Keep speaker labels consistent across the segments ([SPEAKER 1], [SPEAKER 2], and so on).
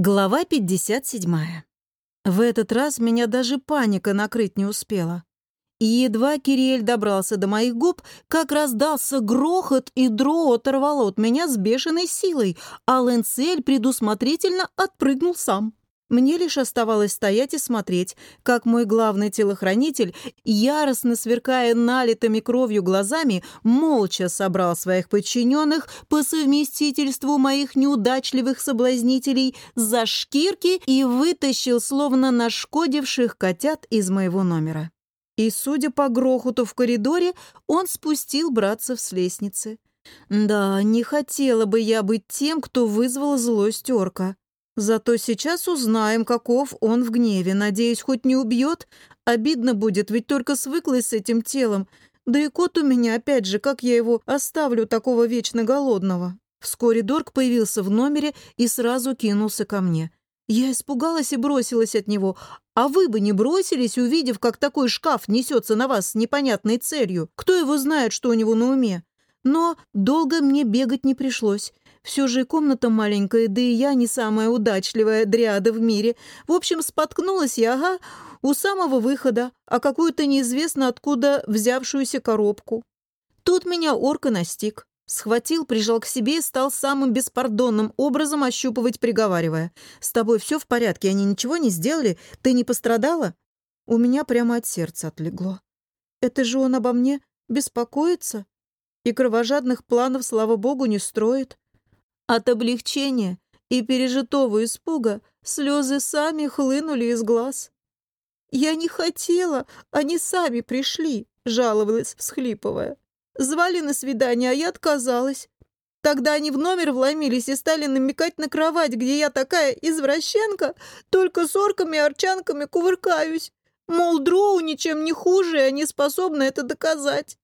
[SPEAKER 1] Глава 57. В этот раз меня даже паника накрыть не успела. И едва Кириэль добрался до моих губ, как раздался грохот, и дро оторвало от меня с бешеной силой, а Лэнсель предусмотрительно отпрыгнул сам. Мне лишь оставалось стоять и смотреть, как мой главный телохранитель, яростно сверкая налитыми кровью глазами, молча собрал своих подчиненных по совместительству моих неудачливых соблазнителей за шкирки и вытащил словно нашкодивших котят из моего номера. И, судя по грохоту в коридоре, он спустил братцев с лестницы. Да, не хотела бы я быть тем, кто вызвал злость орка. Зато сейчас узнаем, каков он в гневе. Надеюсь, хоть не убьет. Обидно будет, ведь только свыклась с этим телом. Да и кот у меня, опять же, как я его оставлю такого вечно голодного? Вскоре Дорк появился в номере и сразу кинулся ко мне. Я испугалась и бросилась от него. А вы бы не бросились, увидев, как такой шкаф несется на вас с непонятной целью. Кто его знает, что у него на уме? Но долго мне бегать не пришлось. Все же комната маленькая, да и я не самая удачливая дриада в мире. В общем, споткнулась я, ага, у самого выхода, а какую-то неизвестно откуда взявшуюся коробку. Тут меня орка настиг. Схватил, прижал к себе и стал самым беспардонным образом ощупывать, приговаривая. «С тобой все в порядке, они ничего не сделали? Ты не пострадала?» У меня прямо от сердца отлегло. «Это же он обо мне беспокоится?» И кровожадных планов, слава богу, не строит. От облегчения и пережитого испуга слезы сами хлынули из глаз. «Я не хотела, они сами пришли», — жаловалась, всхлипывая. «Звали на свидание, а я отказалась. Тогда они в номер вломились и стали намекать на кровать, где я такая извращенка, только с орками и арчанками кувыркаюсь. Мол, дроу ничем не хуже, и они способны это доказать.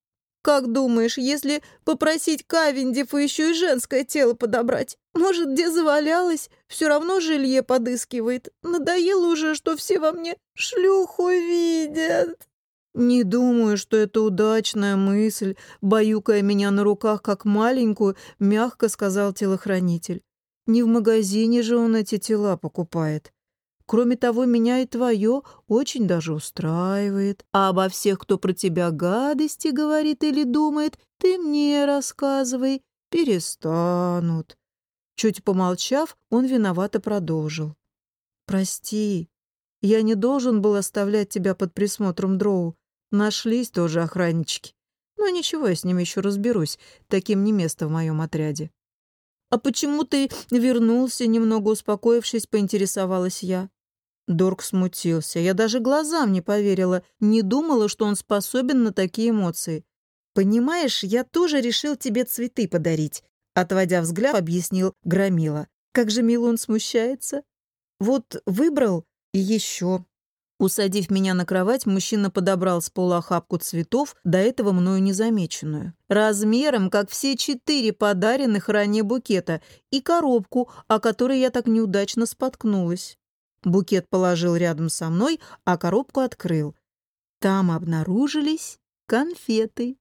[SPEAKER 1] Как думаешь, если попросить Кавендифа еще и женское тело подобрать? Может, где завалялась? Все равно жилье подыскивает. Надоело уже, что все во мне шлюху видят. Не думаю, что это удачная мысль, баюкая меня на руках как маленькую, мягко сказал телохранитель. Не в магазине же он эти тела покупает. Кроме того, меня и твое очень даже устраивает. А обо всех, кто про тебя гадости говорит или думает, ты мне рассказывай. Перестанут». Чуть помолчав, он виновато продолжил. «Прости, я не должен был оставлять тебя под присмотром Дроу. Нашлись тоже охраннички. Но ничего, я с ними еще разберусь. Таким не место в моем отряде». «А почему ты вернулся?» Немного успокоившись, поинтересовалась я. Дорк смутился. Я даже глазам не поверила, не думала, что он способен на такие эмоции. «Понимаешь, я тоже решил тебе цветы подарить», отводя взгляд, объяснил Громила. «Как же мило он смущается. Вот выбрал и еще». Усадив меня на кровать, мужчина подобрал с пола охапку цветов, до этого мною незамеченную. Размером, как все четыре подаренных ранее букета, и коробку, о которой я так неудачно споткнулась. Букет положил рядом со мной, а коробку открыл. Там обнаружились конфеты.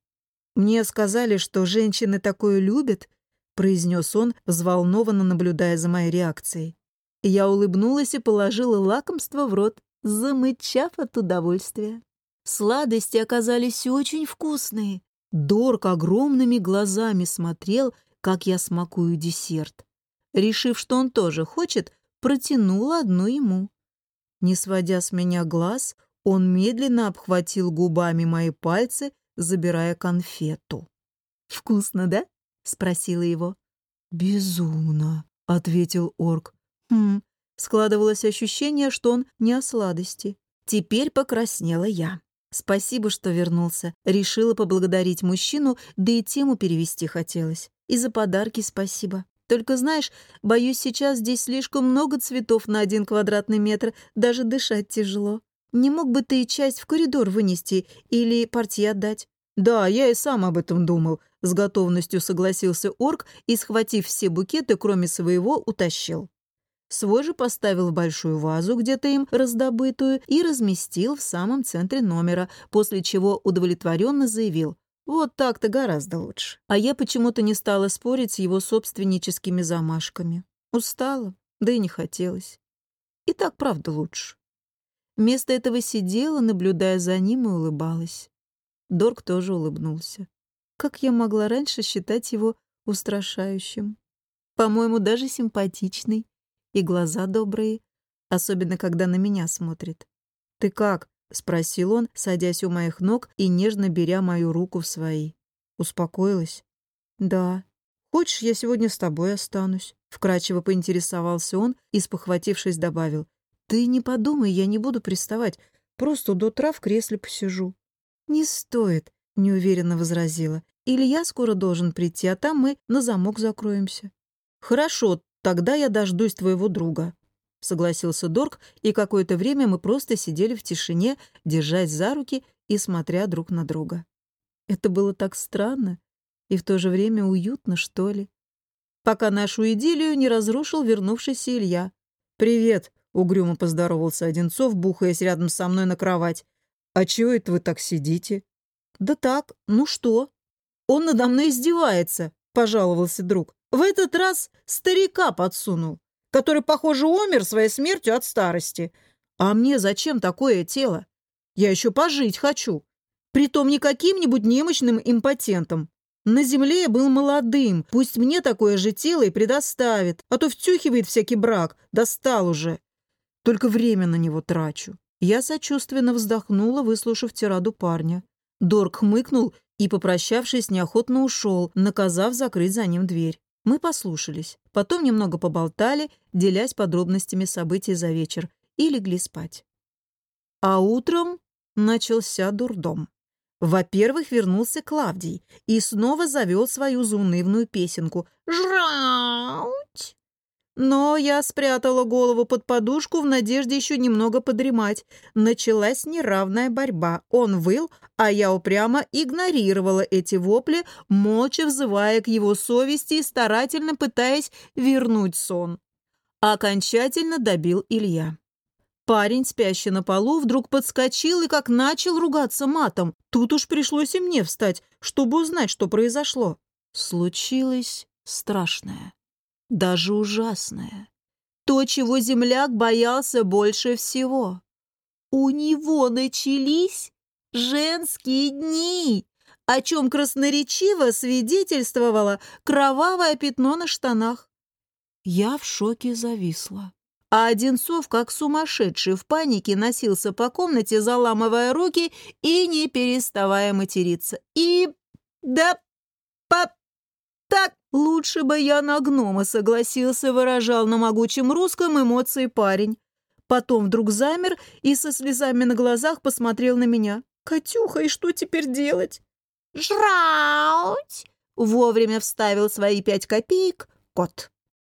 [SPEAKER 1] «Мне сказали, что женщины такое любят», — произнес он, взволнованно наблюдая за моей реакцией. Я улыбнулась и положила лакомство в рот, замычав от удовольствия. Сладости оказались очень вкусные. Дорк огромными глазами смотрел, как я смакую десерт. Решив, что он тоже хочет, протянула одну ему. Не сводя с меня глаз, он медленно обхватил губами мои пальцы, забирая конфету. «Вкусно, да?» — спросила его. «Безумно», — ответил орк. «Хм, складывалось ощущение, что он не о сладости. Теперь покраснела я. Спасибо, что вернулся. Решила поблагодарить мужчину, да и тему перевести хотелось. И за подарки спасибо. Только знаешь, боюсь, сейчас здесь слишком много цветов на один квадратный метр, даже дышать тяжело. Не мог бы ты часть в коридор вынести или партии отдать?» «Да, я и сам об этом думал», — с готовностью согласился орк и, схватив все букеты, кроме своего, утащил. Свой же поставил в большую вазу, где-то им раздобытую, и разместил в самом центре номера, после чего удовлетворенно заявил вот так-то гораздо лучше. А я почему-то не стала спорить с его собственническими замашками. Устала. Да и не хотелось. И так, правда, лучше. Вместо этого сидела, наблюдая за ним, и улыбалась. Дорг тоже улыбнулся. Как я могла раньше считать его устрашающим? По-моему, даже симпатичный. И глаза добрые, особенно когда на меня смотрит. «Ты как?» — спросил он, садясь у моих ног и нежно беря мою руку в свои. Успокоилась? «Да. Хочешь, я сегодня с тобой останусь?» Вкрадчиво поинтересовался он и, спохватившись, добавил. «Ты не подумай, я не буду приставать. Просто до утра в кресле посижу». «Не стоит», — неуверенно возразила. «Илья скоро должен прийти, а там мы на замок закроемся». «Хорошо, тогда я дождусь твоего друга», — согласился Дорг, и какое-то время мы просто сидели в тишине, держась за руки и смотря друг на друга. Это было так странно и в то же время уютно, что ли. Пока нашу идиллию не разрушил вернувшийся Илья. «Привет», — угрюмо поздоровался Одинцов, бухаясь рядом со мной на кровать. «А чего это вы так сидите?» «Да так, ну что?» «Он надо мной издевается», — пожаловался друг. В этот раз старика подсунул, который, похоже, умер своей смертью от старости. А мне зачем такое тело? Я еще пожить хочу. Притом не каким-нибудь немощным импотентом. На земле я был молодым, пусть мне такое же тело и предоставит, а то втюхивает всякий брак, достал уже. Только время на него трачу. Я сочувственно вздохнула, выслушав тираду парня. Дорг хмыкнул и, попрощавшись, неохотно ушел, наказав закрыть за ним дверь. Мы послушались, потом немного поболтали, делясь подробностями событий за вечер, и легли спать. А утром начался дурдом. Во-первых, вернулся Клавдий и снова завел свою заунывную песенку «Жрауть!». Но я спрятала голову под подушку в надежде еще немного подремать. Началась неравная борьба. Он выл, а я упрямо игнорировала эти вопли, молча взывая к его совести и старательно пытаясь вернуть сон. Окончательно добил Илья. Парень, спящий на полу, вдруг подскочил и как начал ругаться матом. Тут уж пришлось и мне встать, чтобы узнать, что произошло. Случилось страшное даже ужасное. То, чего земляк боялся больше всего. У него начались женские дни, о чем красноречиво свидетельствовало кровавое пятно на штанах. Я в шоке зависла. А Одинцов, как сумасшедший, в панике носился по комнате, заламывая руки и не переставая материться. И... да... по... так... «Лучше бы я на гнома согласился», — выражал на могучем русском эмоции парень. Потом вдруг замер и со слезами на глазах посмотрел на меня. «Катюха, и что теперь делать?» «Жрауть!» — вовремя вставил свои пять копеек кот.